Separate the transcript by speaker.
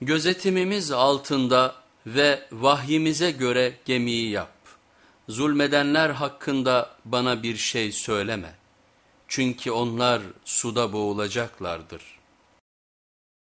Speaker 1: Gözetimimiz altında ve vahyimize göre gemiyi yap. Zulmedenler hakkında bana bir şey söyleme. Çünkü onlar suda boğulacaklardır.''